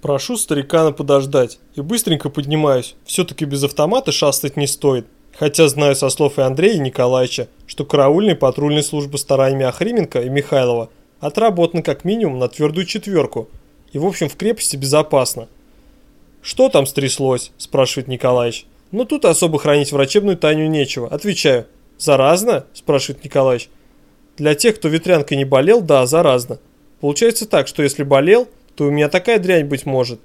Прошу старикана подождать и быстренько поднимаюсь. Все-таки без автомата шастать не стоит. Хотя знаю со слов и Андрея Николаевича, что караульные патрульные службы стараниями Охрименко и Михайлова отработаны как минимум на твердую четверку. И в общем в крепости безопасно. «Что там стряслось?» – спрашивает Николаевич. «Ну тут особо хранить врачебную тайну нечего». Отвечаю. «Заразно?» – спрашивает Николаевич. «Для тех, кто ветрянкой не болел, да, заразно. Получается так, что если болел, то у меня такая дрянь быть может».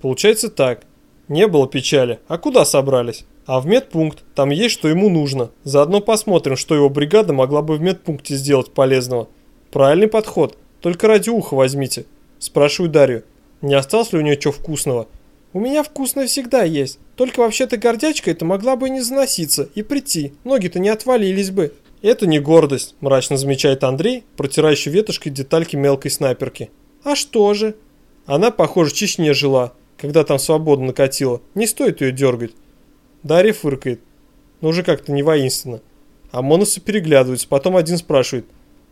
Получается так. Не было печали. А куда собрались? А в медпункт. Там есть, что ему нужно. Заодно посмотрим, что его бригада могла бы в медпункте сделать полезного. Правильный подход. Только ради уха возьмите. Спрашиваю Дарью. Не осталось ли у нее чего вкусного? У меня вкусное всегда есть. Только вообще-то гордячка это могла бы не заноситься и прийти. Ноги-то не отвалились бы. Это не гордость, мрачно замечает Андрей, протирающий ветошкой детальки мелкой снайперки. А что же? Она, похоже, в Чечне жила, когда там свобода накатила. Не стоит ее дергать. Дарья фыркает. Но уже как-то не воинственно. А моносы переглядываются, потом один спрашивает.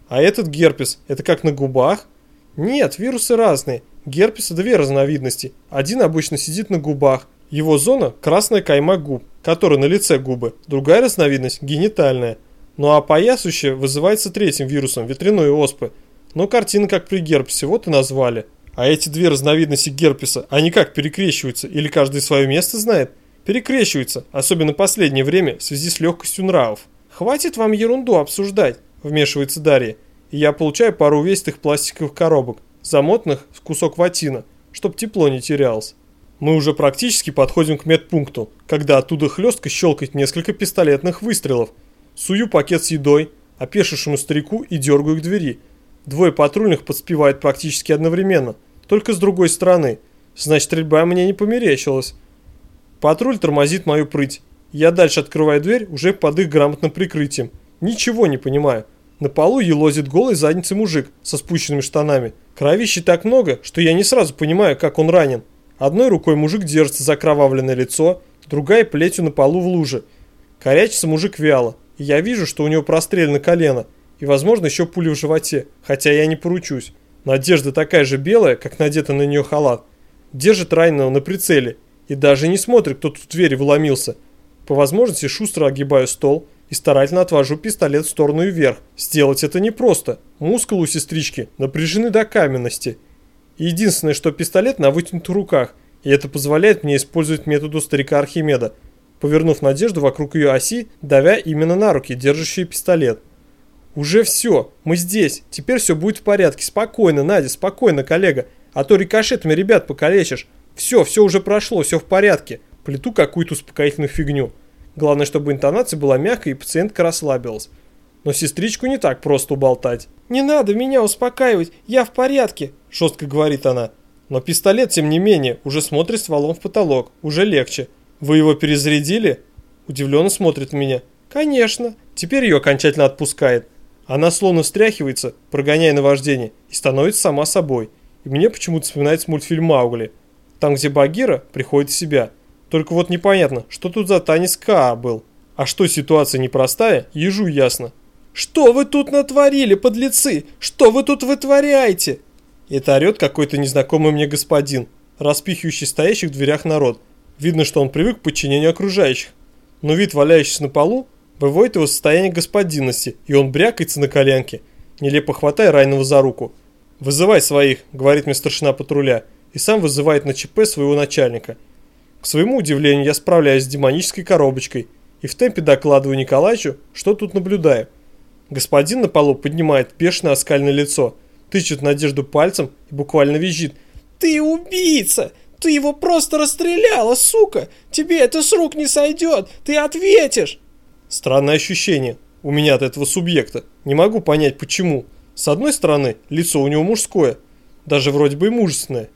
А этот герпес, это как на губах? Нет, вирусы разные. Герпеса две разновидности. Один обычно сидит на губах. Его зона – красная кайма губ, которая на лице губы. Другая разновидность – генитальная. Ну а поясущая вызывается третьим вирусом – ветряной оспы. Но картина как при герпесе, вот и назвали. А эти две разновидности герпеса, они как перекрещиваются или каждый свое место знает? Перекрещиваются, особенно последнее время в связи с легкостью нравов. «Хватит вам ерунду обсуждать», – вмешивается Дарья. И я получаю пару увесистых пластиковых коробок замотанных в кусок ватина, чтоб тепло не терялось. Мы уже практически подходим к медпункту, когда оттуда хлестко щелкает несколько пистолетных выстрелов. Сую пакет с едой, опешившему старику и дергаю к двери. Двое патрульных подспевают практически одновременно, только с другой стороны. Значит, стрельба мне не померещилась. Патруль тормозит мою прыть. Я дальше открываю дверь уже под их грамотным прикрытием. Ничего не понимаю. На полу елозит голый задницей мужик со спущенными штанами. Кровищи так много, что я не сразу понимаю, как он ранен. Одной рукой мужик держится за кровавленное лицо, другая плетью на полу в луже. Корячится мужик вяло, и я вижу, что у него прострелено колено, и, возможно, еще пуля в животе, хотя я не поручусь. Но одежда такая же белая, как надета на нее халат. Держит раненого на прицеле, и даже не смотрит, кто тут в двери вломился. По возможности шустро огибаю стол, и старательно отвожу пистолет в сторону и вверх. Сделать это непросто. Мускулы у сестрички напряжены до каменности. единственное, что пистолет на вытянутых руках, и это позволяет мне использовать методу старика Архимеда, повернув надежду вокруг ее оси, давя именно на руки, держащие пистолет. «Уже все, мы здесь, теперь все будет в порядке, спокойно, Надя, спокойно, коллега, а то рикошетами ребят покалечишь. Все, все уже прошло, все в порядке, плету какую-то успокоительную фигню». Главное, чтобы интонация была мягкой и пациентка расслабилась. Но сестричку не так просто уболтать. «Не надо меня успокаивать, я в порядке», – жестко говорит она. Но пистолет, тем не менее, уже смотрит стволом в потолок, уже легче. «Вы его перезарядили?» Удивленно смотрит на меня. «Конечно». Теперь ее окончательно отпускает. Она словно встряхивается, прогоняя наваждение, и становится сама собой. И мне почему-то вспоминается мультфильм «Маугли». Там, где Багира приходит в себя – только вот непонятно, что тут за танец Каа был. А что ситуация непростая, ежу ясно. «Что вы тут натворили, подлецы? Что вы тут вытворяете?» Это орет какой-то незнакомый мне господин, распихивающий стоящих в дверях народ. Видно, что он привык к подчинению окружающих. Но вид, валяющийся на полу, выводит его состояние господинности, и он брякается на коленке, нелепо хватая раненого за руку. «Вызывай своих», — говорит мне старшина патруля, и сам вызывает на ЧП своего начальника – к своему удивлению, я справляюсь с демонической коробочкой и в темпе докладываю Николаевичу, что тут наблюдаю. Господин на полу поднимает бешеное оскальное лицо, тычет Надежду пальцем и буквально визжит. «Ты убийца! Ты его просто расстреляла, сука! Тебе это с рук не сойдет! Ты ответишь!» Странное ощущение у меня от этого субъекта. Не могу понять, почему. С одной стороны, лицо у него мужское, даже вроде бы и мужественное.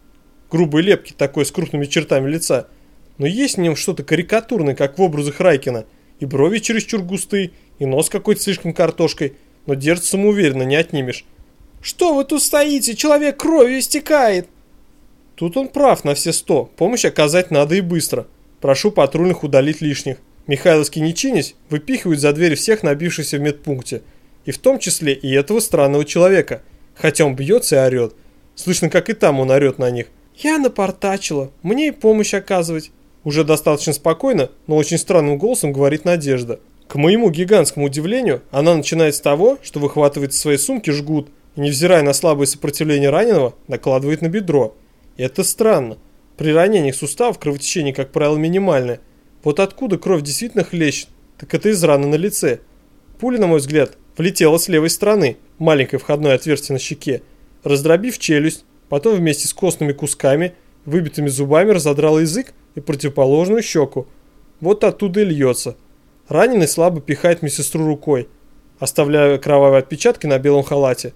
Грубые лепки такой с крупными чертами лица – но есть в нем что-то карикатурное, как в образах Райкина. И брови чересчур густые, и нос какой-то слишком картошкой, но держится самоуверенно, не отнимешь. «Что вы тут стоите? Человек кровью истекает!» Тут он прав на все сто. Помощь оказать надо и быстро. Прошу патрульных удалить лишних. Михайловский не чинясь, выпихивают за дверь всех набившихся в медпункте. И в том числе и этого странного человека. Хотя он бьется и орет. Слышно, как и там он орет на них. Я напортачила, мне и помощь оказывать. Уже достаточно спокойно, но очень странным голосом говорит Надежда. К моему гигантскому удивлению, она начинает с того, что выхватывает из своей сумки жгут и, невзирая на слабое сопротивление раненого, накладывает на бедро. И это странно. При ранениях суставов кровотечение, как правило, минимальное. Вот откуда кровь действительно хлещет, так это из раны на лице. Пуля, на мой взгляд, влетела с левой стороны, маленькое входное отверстие на щеке, раздробив челюсть, потом вместе с костными кусками, выбитыми зубами разодрала язык и противоположную щеку. Вот оттуда и льется. Раненый слабо пихает медсестру рукой, оставляя кровавые отпечатки на белом халате.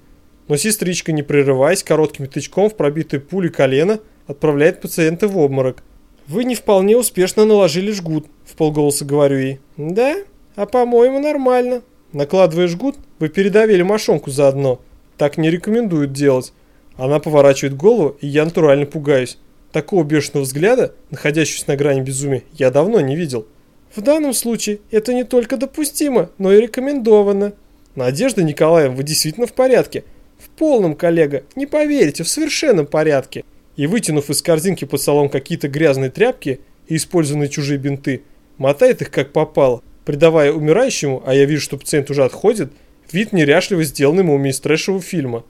Но сестричка, не прерываясь, коротким тычком в пробитую пулю колено, отправляет пациента в обморок. «Вы не вполне успешно наложили жгут», – в полголоса говорю ей. «Да? А по-моему нормально». Накладывая жгут, вы передавили мошонку заодно. Так не рекомендуют делать. Она поворачивает голову, и я натурально пугаюсь. Такого бешеного взгляда, находящегося на грани безумия, я давно не видел. В данном случае это не только допустимо, но и рекомендовано. Надежда Николаевна, вы действительно в порядке. В полном, коллега, не поверите, в совершенном порядке. И вытянув из корзинки под столом какие-то грязные тряпки и использованные чужие бинты, мотает их как попало, придавая умирающему, а я вижу, что пациент уже отходит, вид неряшливо сделанный мумии из трэшевого фильма.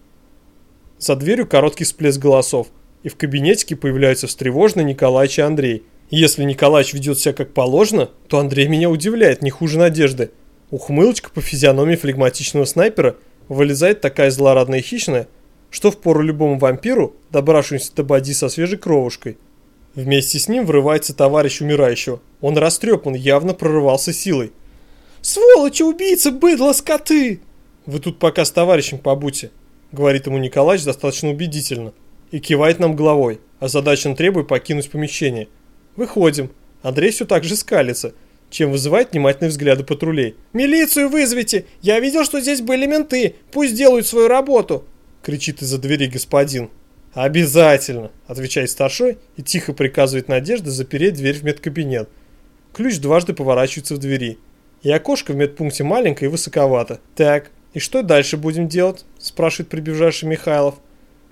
За дверью короткий всплеск голосов и в кабинетике появляются встревоженные Николаевич и Андрей. Если Николаевич ведет себя как положено, то Андрей меня удивляет не хуже надежды. Ухмылочка по физиономии флегматичного снайпера вылезает такая злорадная и хищная, что впору любому вампиру, добравшемуся до боди со свежей кровушкой. Вместе с ним врывается товарищ умирающего. Он растрепан, явно прорывался силой. «Сволочи, убийцы, быдло, скоты!» «Вы тут пока с товарищем побудьте», — говорит ему Николаевич достаточно убедительно и кивает нам головой, а задача требует покинуть помещение. Выходим. Андрей все так же скалится, чем вызывает внимательные взгляды патрулей. «Милицию вызовите! Я видел, что здесь были менты! Пусть делают свою работу!» Кричит из-за двери господин. «Обязательно!» – отвечает старшой и тихо приказывает Надежде запереть дверь в медкабинет. Ключ дважды поворачивается в двери. И окошко в медпункте маленькое и высоковато. «Так, и что дальше будем делать?» – спрашивает прибежавший Михайлов.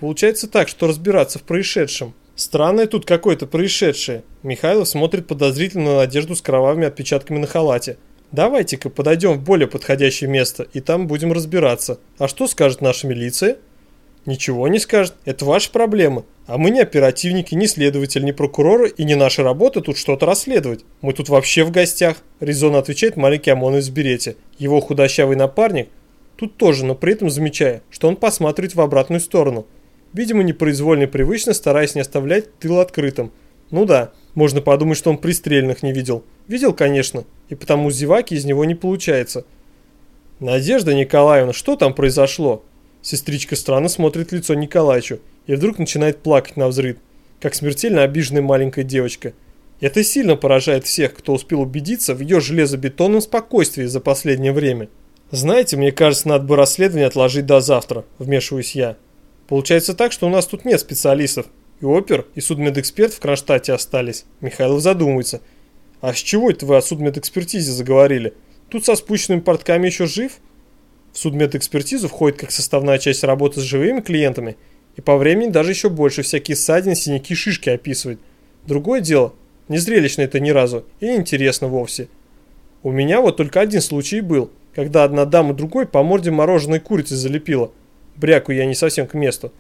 Получается так, что разбираться в происшедшем. Странное тут какое-то происшедшее. Михайлов смотрит подозрительно на Надежду с кровавыми отпечатками на халате. Давайте-ка подойдем в более подходящее место, и там будем разбираться. А что скажет наша милиция? Ничего не скажет, это ваши проблемы. А мы не оперативники, не следователь, не прокуроры, и не наша работа тут что-то расследовать. Мы тут вообще в гостях, резонно отвечает маленький ОМОНовец берете. Его худощавый напарник тут тоже, но при этом замечая, что он посматривает в обратную сторону – Видимо, непроизвольно привычно, стараясь не оставлять тыл открытым. Ну да, можно подумать, что он пристрельных не видел. Видел, конечно, и потому зеваки из него не получается. Надежда Николаевна, что там произошло? Сестричка странно смотрит в лицо Николаевичу и вдруг начинает плакать на взрыв, как смертельно обиженная маленькая девочка. Это сильно поражает всех, кто успел убедиться в ее железобетонном спокойствии за последнее время. Знаете, мне кажется, надо бы расследование отложить до завтра, вмешиваюсь я. Получается так, что у нас тут нет специалистов. И опер, и судмедэксперт в Кронштадте остались. Михайлов задумывается. А с чего это вы о судмедэкспертизе заговорили? Тут со спущенными портками еще жив? В судмедэкспертизу входит как составная часть работы с живыми клиентами. И по времени даже еще больше всякие ссадины, синяки, шишки описывает. Другое дело, не зрелищно это ни разу и интересно вовсе. У меня вот только один случай был, когда одна дама другой по морде мороженой курицы залепила – Бряку я не совсем к месту.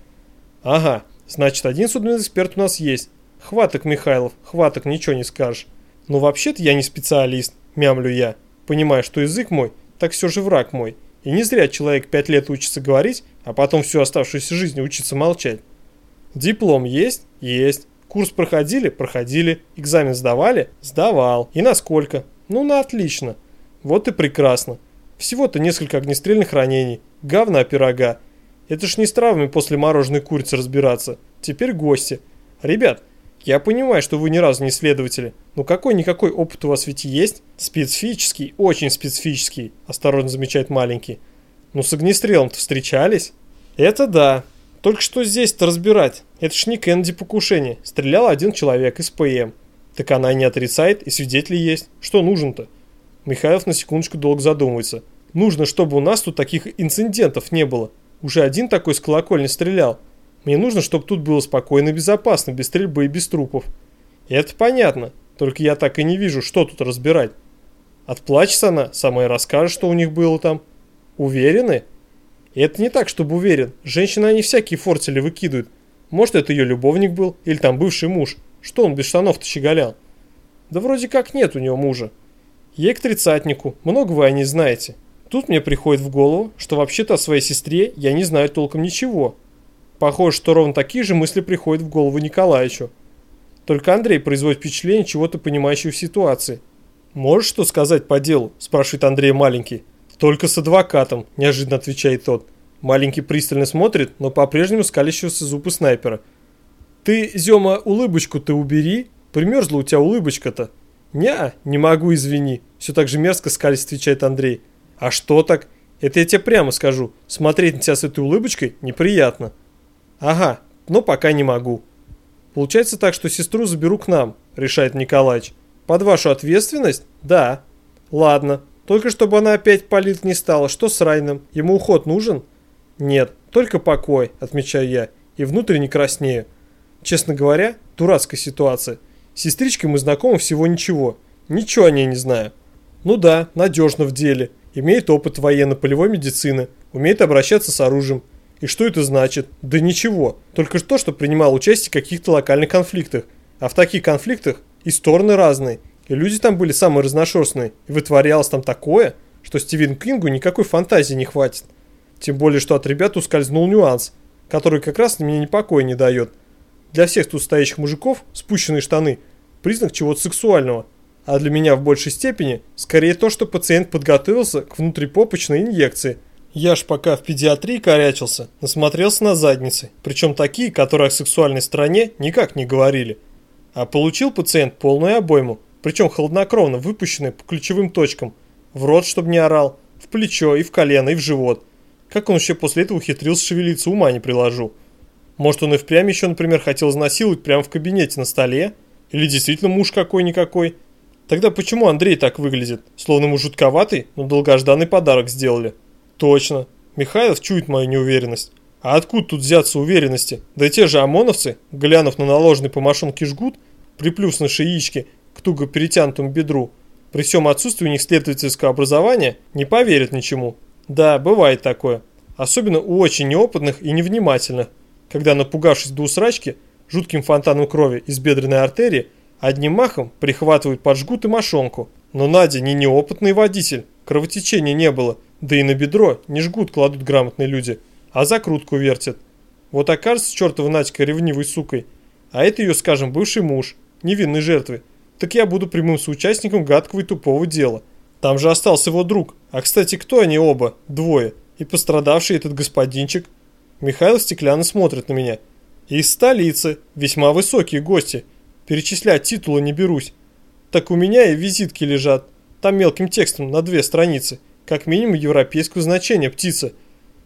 Ага, значит один судмедэксперт у нас есть. Хваток, Михайлов, хваток, ничего не скажешь. Но вообще-то я не специалист, мямлю я. Понимаю, что язык мой, так все же враг мой. И не зря человек пять лет учится говорить, а потом всю оставшуюся жизнь учится молчать. Диплом есть? Есть. Курс проходили? Проходили. Экзамен сдавали? Сдавал. И насколько? Ну, на отлично. Вот и прекрасно. Всего-то несколько огнестрельных ранений. Говна пирога. Это ж не с травмами после мороженой курицы разбираться. Теперь гости. Ребят, я понимаю, что вы ни разу не следователи, но какой-никакой опыт у вас ведь есть? Специфический, очень специфический, осторожно замечает маленький. Ну с огнестрелом-то встречались? Это да. Только что здесь-то разбирать? Это ж не Кеннеди покушение. Стрелял один человек из ПМ. Так она не отрицает, и свидетели есть. Что нужно-то? Михайлов на секундочку долго задумывается. Нужно, чтобы у нас тут таких инцидентов не было. Уже один такой с колокольни стрелял. Мне нужно, чтобы тут было спокойно и безопасно, без стрельбы и без трупов. И это понятно, только я так и не вижу, что тут разбирать. Отплачется она, сама и расскажет, что у них было там. Уверены? И это не так, чтобы уверен. Женщины они всякие фортели выкидывают. Может, это ее любовник был, или там бывший муж. Что он без штанов-то щеголял? Да вроде как нет у него мужа. Ей к тридцатнику, много вы о ней знаете. Тут мне приходит в голову, что вообще-то о своей сестре я не знаю толком ничего. Похоже, что ровно такие же мысли приходят в голову Николаевичу. Только Андрей производит впечатление чего-то понимающего в ситуации. «Можешь что сказать по делу?» – спрашивает Андрей маленький. «Только с адвокатом», – неожиданно отвечает тот. Маленький пристально смотрит, но по-прежнему скалящегося зубы снайпера. «Ты, Зёма, улыбочку-то убери. Примерзла у тебя улыбочка-то». «Не, не могу, извини», – все так же мерзко скались, отвечает Андрей. «А что так? Это я тебе прямо скажу. Смотреть на тебя с этой улыбочкой неприятно». «Ага, но пока не могу». «Получается так, что сестру заберу к нам», – решает Николаевич. «Под вашу ответственность? Да». «Ладно. Только чтобы она опять палить не стала. Что с Райном? Ему уход нужен?» «Нет, только покой», – отмечаю я, и внутренне краснею. Честно говоря, дурацкая ситуация. С сестричкой мы знакомы всего ничего. Ничего о ней не знаю. Ну да, надежно в деле. Имеет опыт военно-полевой медицины. Умеет обращаться с оружием. И что это значит? Да ничего. Только то, что принимал участие в каких-то локальных конфликтах. А в таких конфликтах и стороны разные. И люди там были самые разношерстные. И вытворялось там такое, что Стивен Кингу никакой фантазии не хватит. Тем более, что от ребят ускользнул нюанс, который как раз мне ни покоя не дает. Для всех тут стоящих мужиков спущенные штаны – признак чего-то сексуального. А для меня в большей степени скорее то, что пациент подготовился к внутрипопочной инъекции. Я ж пока в педиатрии корячился, насмотрелся на задницы, причем такие, которые о сексуальной стороне никак не говорили. А получил пациент полную обойму, причем холоднокровно выпущенной по ключевым точкам. В рот, чтобы не орал, в плечо и в колено и в живот. Как он еще после этого ухитрился шевелиться, ума не приложу. Может он и впрямь еще, например, хотел изнасиловать прямо в кабинете на столе? Или действительно муж какой-никакой? Тогда почему Андрей так выглядит? Словно ему жутковатый, но долгожданный подарок сделали. Точно. Михайлов чует мою неуверенность. А откуда тут взяться уверенности? Да и те же ОМОНовцы, глянув на наложенный по мошонке жгут, приплюснувши яички к туго перетянутому бедру, при всем отсутствии у них следовательского образования, не поверят ничему. Да, бывает такое. Особенно у очень неопытных и невнимательных, когда, напугавшись до усрачки, жутким фонтаном крови из бедренной артерии, одним махом прихватывают под жгут и мошонку. Но Надя не неопытный водитель, кровотечения не было, да и на бедро не жгут кладут грамотные люди, а закрутку вертят. Вот окажется чертова Надька ревнивой сукой, а это ее, скажем, бывший муж, невинной жертвы, так я буду прямым соучастником гадкого и тупого дела. Там же остался его друг. А кстати, кто они оба? Двое. И пострадавший этот господинчик. Михаил стеклянно смотрит на меня. Из столицы. Весьма высокие гости. Перечислять титулы не берусь. Так у меня и визитки лежат. Там мелким текстом на две страницы. Как минимум европейского значения птица.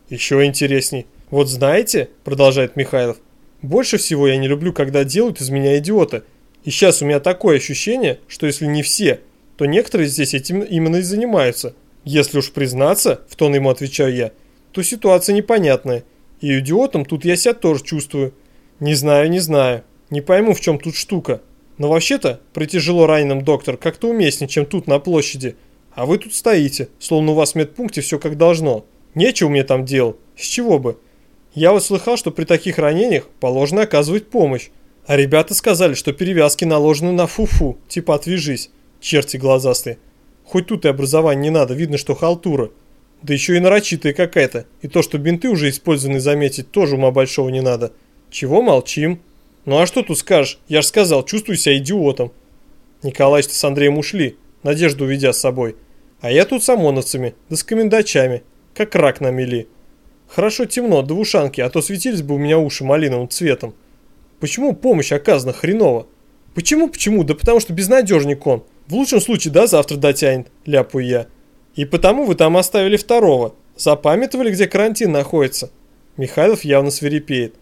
Еще интересней. Вот знаете, продолжает Михайлов, больше всего я не люблю, когда делают из меня идиота. И сейчас у меня такое ощущение, что если не все, то некоторые здесь этим именно и занимаются. Если уж признаться, в тон ему отвечаю я, то ситуация непонятная. И идиотом тут я себя тоже чувствую. Не знаю, не знаю. Не пойму, в чем тут штука. Но вообще-то, при тяжело раненом доктор как-то уместнее, чем тут на площади. А вы тут стоите, словно у вас в медпункте все как должно. Нечего мне там делать. С чего бы? Я вот слыхал, что при таких ранениях положено оказывать помощь. А ребята сказали, что перевязки наложены на фу-фу, типа отвяжись. Черти глазастые. Хоть тут и образование не надо, видно, что халтура. Да еще и нарочитая какая-то. И то, что бинты уже использованы, заметить, тоже ума большого не надо. Чего молчим? Ну а что тут скажешь? Я ж сказал, чувствую себя идиотом. Николаич-то с Андреем ушли, надежду уведя с собой. А я тут с ОМОНовцами, да с комендачами, как рак на мели. Хорошо темно, до ушанки, а то светились бы у меня уши малиновым цветом. Почему помощь оказана хреново? Почему, почему? Да потому что безнадежник он. В лучшем случае до завтра дотянет, ляпаю я. И потому вы там оставили второго. Запамятовали, где карантин находится. Михайлов явно свирепеет.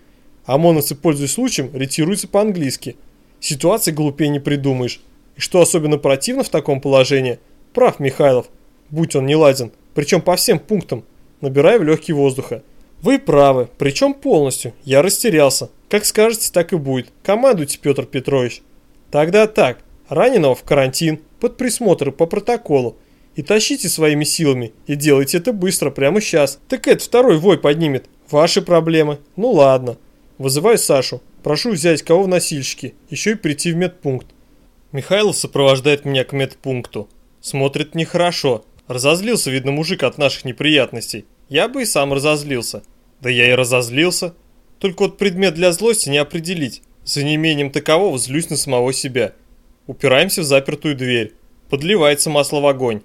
ОМОНовцы, пользуясь случаем, ретируются по-английски. Ситуации глупее не придумаешь. И что особенно противно в таком положении, прав Михайлов, будь он не ладен, причем по всем пунктам, набирая в легкие воздуха. Вы правы, причем полностью. Я растерялся. Как скажете, так и будет. Командуйте, Петр Петрович. Тогда так. Раненого в карантин, под присмотр по протоколу. И тащите своими силами. И делайте это быстро, прямо сейчас. Так это второй вой поднимет. Ваши проблемы. Ну ладно. Вызываю Сашу. Прошу взять кого в носильщики. Еще и прийти в медпункт. Михайлов сопровождает меня к медпункту. Смотрит нехорошо. Разозлился, видно, мужик от наших неприятностей. Я бы и сам разозлился. Да я и разозлился. Только вот предмет для злости не определить. За неимением такового злюсь на самого себя. Упираемся в запертую дверь. Подливается масло в огонь.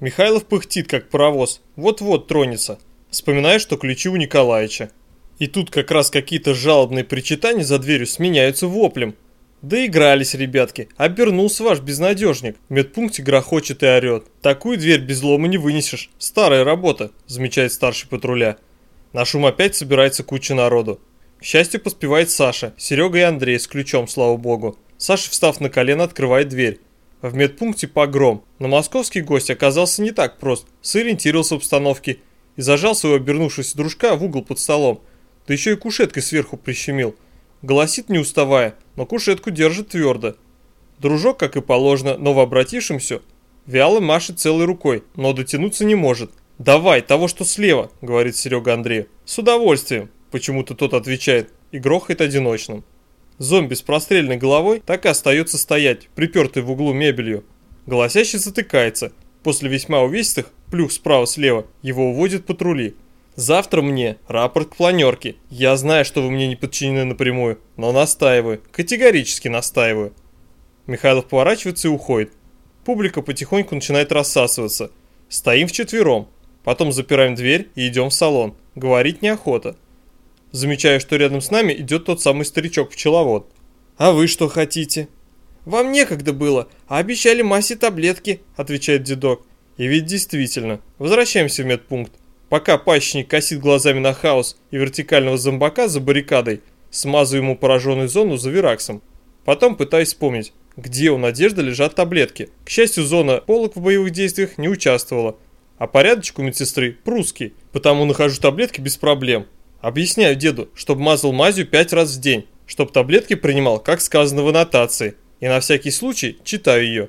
Михайлов пыхтит, как паровоз. Вот-вот тронется. Вспоминаю, что ключи у Николаевича. И тут как раз какие-то жалобные причитания за дверью сменяются воплем. Доигрались, ребятки. Обернулся ваш безнадежник. В медпункте грохочет и орет. Такую дверь без лома не вынесешь. Старая работа, замечает старший патруля. На шум опять собирается куча народу. К счастью, поспевает Саша, Серега и Андрей с ключом, слава богу. Саша, встав на колено, открывает дверь. В медпункте погром, но московский гость оказался не так прост, сориентировался в обстановке и зажал своего обернувшегося дружка в угол под столом, да еще и кушеткой сверху прищемил. Голосит не уставая, но кушетку держит твердо. Дружок, как и положено, новообратившимся, вяло машет целой рукой, но дотянуться не может. «Давай, того, что слева», — говорит Серега Андрею. «С удовольствием», — почему-то тот отвечает и грохает одиночным. Зомби с прострельной головой так и остается стоять, припертый в углу мебелью. Голосящий затыкается. После весьма увесистых плюх справа-слева его уводят патрули. Завтра мне рапорт к планерке. Я знаю, что вы мне не подчинены напрямую, но настаиваю, категорически настаиваю. Михайлов поворачивается и уходит. Публика потихоньку начинает рассасываться. Стоим вчетвером. Потом запираем дверь и идем в салон. Говорить неохота. Замечаю, что рядом с нами идет тот самый старичок-пчеловод. «А вы что хотите?» «Вам некогда было, а обещали массе таблетки», – отвечает дедок. И ведь действительно, возвращаемся в медпункт. Пока пащник косит глазами на хаос и вертикального зомбака за баррикадой, смазываю ему пораженную зону за вираксом. Потом пытаюсь вспомнить, где у Надежды лежат таблетки. К счастью, зона полок в боевых действиях не участвовала. А порядочек у медсестры прусский, потому нахожу таблетки без проблем. Объясняю деду, чтобы мазал мазью пять раз в день, чтобы таблетки принимал, как сказано в аннотации, и на всякий случай читаю ее.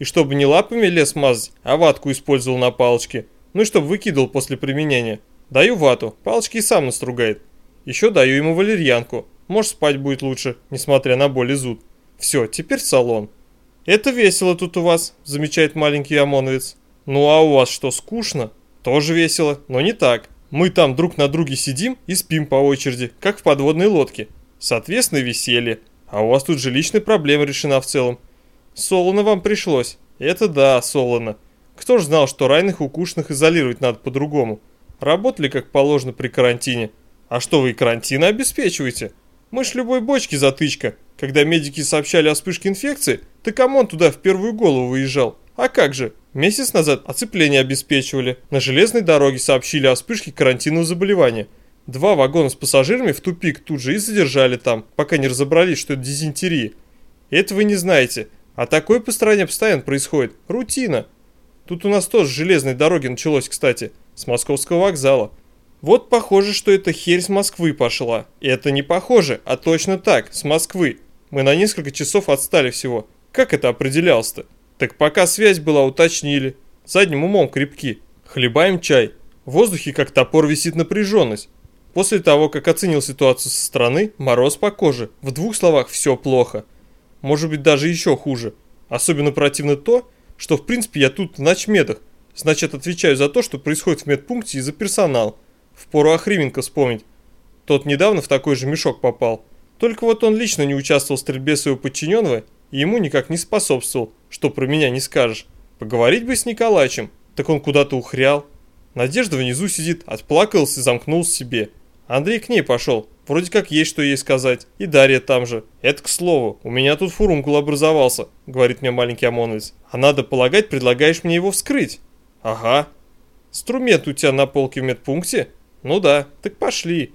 И чтобы не лапами лез мазать, а ватку использовал на палочке – ну и чтоб выкидывал после применения. Даю вату, палочки и сам настругает. Еще даю ему валерьянку. Может спать будет лучше, несмотря на боль и зуд. Все, теперь салон. Это весело тут у вас, замечает маленький ОМОНовец. Ну а у вас что, скучно? Тоже весело, но не так. Мы там друг на друге сидим и спим по очереди, как в подводной лодке. Соответственно, веселье. А у вас тут жилищная проблема решена в целом. Солоно вам пришлось. Это да, солоно. Кто ж знал, что раненых и укушенных изолировать надо по-другому? Работали как положено при карантине. А что вы и карантины обеспечиваете? Мы ж любой бочки затычка. Когда медики сообщали о вспышке инфекции, так ОМОН туда в первую голову выезжал. А как же? Месяц назад оцепление обеспечивали. На железной дороге сообщили о вспышке карантинного заболевания. Два вагона с пассажирами в тупик тут же и задержали там, пока не разобрались, что это дизентерия. Это вы не знаете. А такое по стране постоянно происходит. Рутина. Тут у нас тоже железной дороги началось, кстати, с московского вокзала. Вот похоже, что эта херь с Москвы пошла. И это не похоже, а точно так, с Москвы. Мы на несколько часов отстали всего. Как это определялось-то? Так пока связь была, уточнили. Задним умом крепки. Хлебаем чай. В воздухе как топор висит напряженность. После того, как оценил ситуацию со стороны, мороз по коже. В двух словах все плохо. Может быть даже еще хуже. Особенно противно то, что в принципе я тут в начмедах, значит отвечаю за то, что происходит в медпункте и за персонал. Впору Охрименко вспомнить. Тот недавно в такой же мешок попал. Только вот он лично не участвовал в стрельбе своего подчиненного и ему никак не способствовал, что про меня не скажешь. Поговорить бы с Николаевичем, так он куда-то ухрял. Надежда внизу сидит, отплакался и замкнулся себе. Андрей к ней пошел, вроде как есть что ей сказать. И Дарья там же. Это к слову, у меня тут фурункул образовался, говорит мне маленький ОМОНовец. А надо полагать, предлагаешь мне его вскрыть? Ага. Струмент у тебя на полке в медпункте? Ну да, так пошли.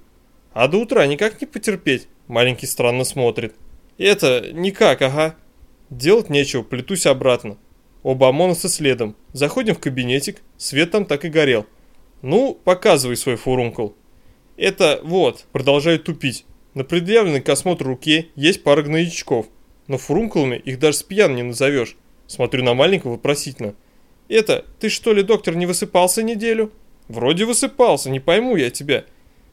А до утра никак не потерпеть? Маленький странно смотрит. Это, никак, ага. Делать нечего, плетусь обратно. Оба ОМОНовца следом. Заходим в кабинетик, свет там так и горел. Ну, показывай свой фурункул. Это вот, продолжаю тупить. На предъявленной к осмотру руке есть пара гноячков, но фурункулами их даже с пьян не назовешь. Смотрю на маленького вопросительно. Это, ты что ли, доктор, не высыпался неделю? Вроде высыпался, не пойму я тебя.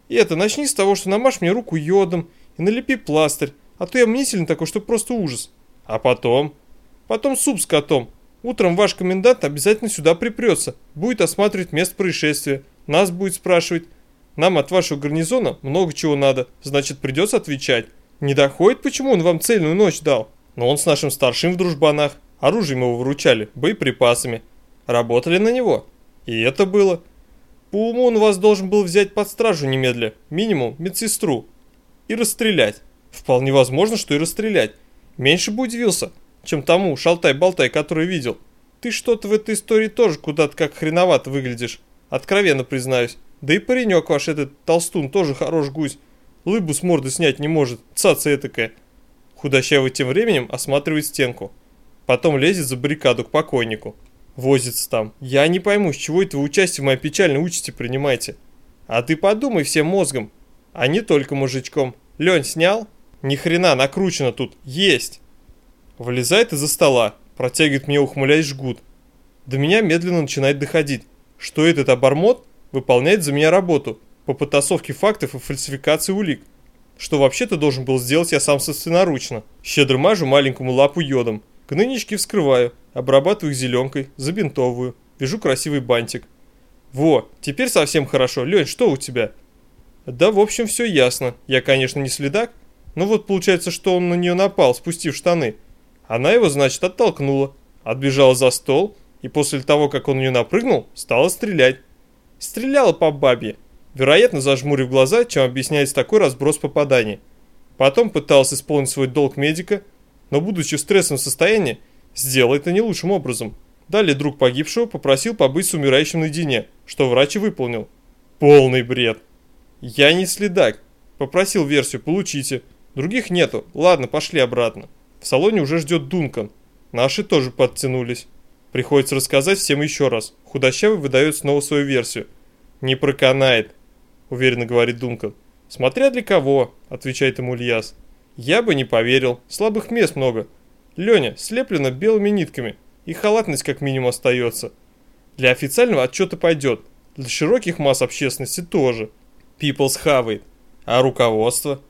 И это, начни с того, что намажь мне руку йодом и налепи пластырь, а то я мнительный такой, что просто ужас. А потом? Потом суп с котом. Утром ваш комендант обязательно сюда припрется, будет осматривать место происшествия, нас будет спрашивать. Нам от вашего гарнизона много чего надо, значит придется отвечать. Не доходит, почему он вам цельную ночь дал? Но он с нашим старшим в дружбанах. Оружием его выручали, боеприпасами. Работали на него. И это было. По уму он вас должен был взять под стражу немедля, минимум медсестру. И расстрелять. Вполне возможно, что и расстрелять. Меньше бы удивился, чем тому шалтай-болтай, который видел. Ты что-то в этой истории тоже куда-то как хреновато выглядишь. Откровенно признаюсь. Да и паренек ваш этот толстун тоже хорош гусь. Лыбу с морды снять не может, цаца этакая. Худощавый тем временем осматривает стенку. Потом лезет за баррикаду к покойнику. Возится там. Я не пойму, с чего это вы участие в моей печальной участи принимаете. А ты подумай всем мозгом, а не только мужичком. Лень, снял? Ни хрена, накручено тут. Есть. Вылезает из-за стола, протягивает мне, ухмыляясь, жгут. До меня медленно начинает доходить, что этот обормот выполняет за меня работу по потасовке фактов и фальсификации улик, что вообще-то должен был сделать я сам собственноручно. Щедро мажу маленькому лапу йодом, гнынички вскрываю, обрабатываю их зеленкой, забинтовываю, вяжу красивый бантик. Во, теперь совсем хорошо. Лень, что у тебя? Да, в общем, все ясно. Я, конечно, не следак, но вот получается, что он на нее напал, спустив штаны. Она его, значит, оттолкнула, отбежала за стол и после того, как он на нее напрыгнул, стала стрелять. Стреляла по бабе, вероятно, зажмурив глаза, чем объясняется такой разброс попаданий. Потом пытался исполнить свой долг медика, но, будучи в стрессовом состоянии, сделал это не лучшим образом. Далее друг погибшего попросил побыть с умирающим наедине, что врач и выполнил. Полный бред. Я не следак. Попросил версию, получите. Других нету. Ладно, пошли обратно. В салоне уже ждет Дункан. Наши тоже подтянулись. Приходится рассказать всем еще раз. Худощавый выдает снова свою версию. «Не проканает», — уверенно говорит Дункан. «Смотря для кого», — отвечает ему Ильяс. «Я бы не поверил. Слабых мест много. Леня слеплена белыми нитками, и халатность как минимум остается. Для официального отчета пойдет. Для широких масс общественности тоже. Пиплс хавает. А руководство?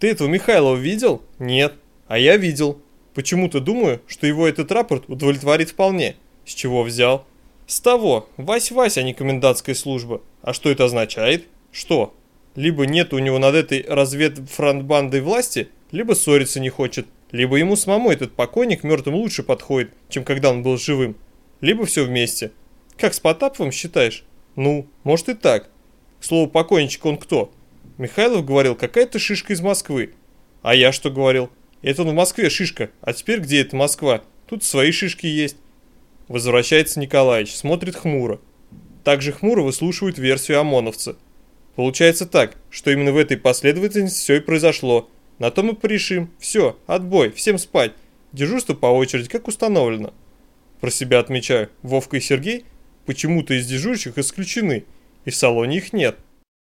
Ты этого Михайлова видел? Нет. А я видел. Почему-то думаю, что его этот рапорт удовлетворит вполне. С чего взял? С того, Вась-Вась, а не комендантская служба. А что это означает? Что? Либо нет у него над этой разведфронтбандой власти, либо ссориться не хочет, либо ему самому этот покойник мертвым лучше подходит, чем когда он был живым, либо все вместе. Как с Потаповым считаешь? Ну, может и так. К слову, покойничек он кто? Михайлов говорил, какая-то шишка из Москвы. А я что говорил? Это он в Москве шишка, а теперь где это Москва? Тут свои шишки есть. Возвращается Николаевич, смотрит хмуро. Также хмуро выслушивает версию ОМОНовца. Получается так, что именно в этой последовательности все и произошло. На то мы порешим. Все, отбой, всем спать. Дежурство по очереди, как установлено. Про себя отмечаю, Вовка и Сергей почему-то из дежурщих исключены, и в салоне их нет.